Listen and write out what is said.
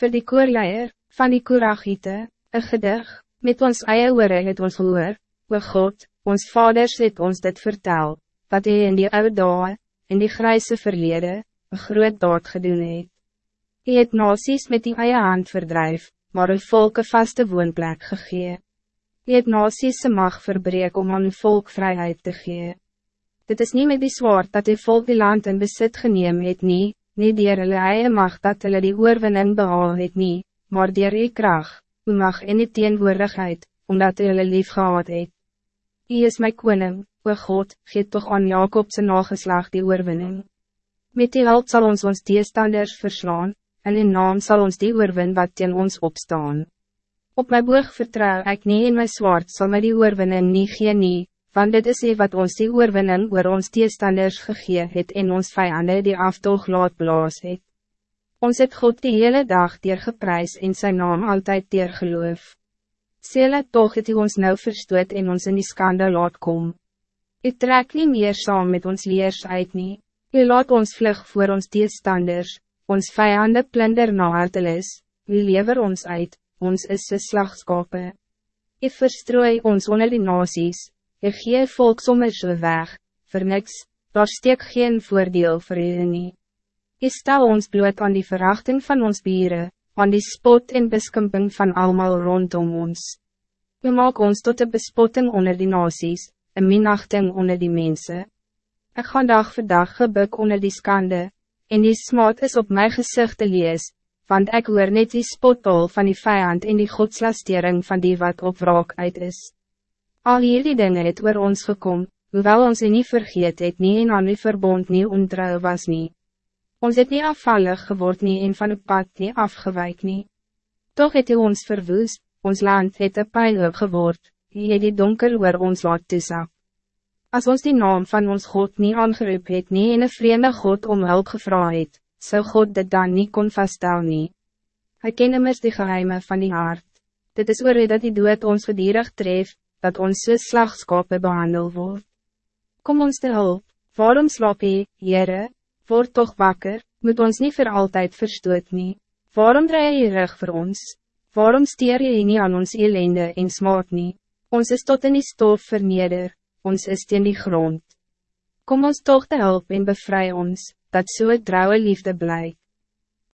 Voor die koorleier, van die koeragiete, een gedig, met ons eie oore het ons gehoor, o God, ons vaders het ons dit vertel, wat hy in die oude dae, in die grijze verlede, een groot daad gedoen het. Hy het nasies met die eie hand verdrijf, maar een volk een vaste woonplek gegee. Hy het nasies se mag verbreek om aan een volk vrijheid te gee. Dit is niet met die zwaard dat die volk die land in besit geneem het nie, nie dier hulle eie mag dat hulle die oorwinning behaal het nie, maar dier die kracht, hoe mag en die teenwoordigheid, omdat hulle lief gehad het. Hy is my koning, o God, geet toch aan Jacob zijn nageslag die oorwinning. Met die hulp zal ons ons teestanders verslaan, en in naam zal ons die oorwin wat teen ons opstaan. Op mijn boog vertrouw ik niet in mijn zwaard zal mij die oorwinning nie gee nie, want dit is hy wat ons die oorwinning oor ons teestanders gegee het en ons vijanden die aftog laat blaas het. Ons het God die hele dag dier geprys en zijn naam altijd dier geloof. Sele toch het hy ons nou verstoot en ons in die skande laat kom. Hy trek nie meer saam met ons leers uit nie. Hy laat ons vlug voor ons teestanders, ons vijanden plunder na hartelis, hy lever ons uit, ons is sy slagskape. Hy verstrooi ons onder die nasies, Je gee volk sommer so weg, vir niks, daar steek geen voordeel vir julle nie. Je stel ons bloot aan die verachting van ons bieren, aan die spot en beskimping van allemaal rondom ons. Je maak ons tot de bespotting onder die nasies, een minachting onder die mensen. Ik ga dag voor dag gebuk onder die skande, en die smaad is op mijn gezicht te lees, want ik hoor net die spotol van die vijand en die godslastering van die wat op wraak uit is. Al hierdie dinge het oor ons gekom, hoewel ons nie vergeet het nie en aan die verbond nie ontrouw was nie. Ons het nie afvallig geword nie en van het pad nie afgewijk nie. Toch het hy ons verwoes, ons land het een pijl geword, hy het die donker oor ons laat toesak. Als ons die naam van ons God niet aangeroep het nie en een vreemde God om hulp gevra het, zou God dit dan niet kon vaststel nie. Hy ken immers die geheime van die hart. Dit is oor dat die dood ons gedierig treft, dat ons so slagskape behandel word. Kom ons te hulp, waarom slaap jy, Heere, word toch wakker, moet ons niet voor altijd verstoot nie, waarom draai jy rug voor ons, waarom steer jy nie aan ons elende en smaad nie, ons is tot in die stof verneder, ons is teen die grond. Kom ons toch te hulp en bevry ons, dat so trouwe liefde blijkt.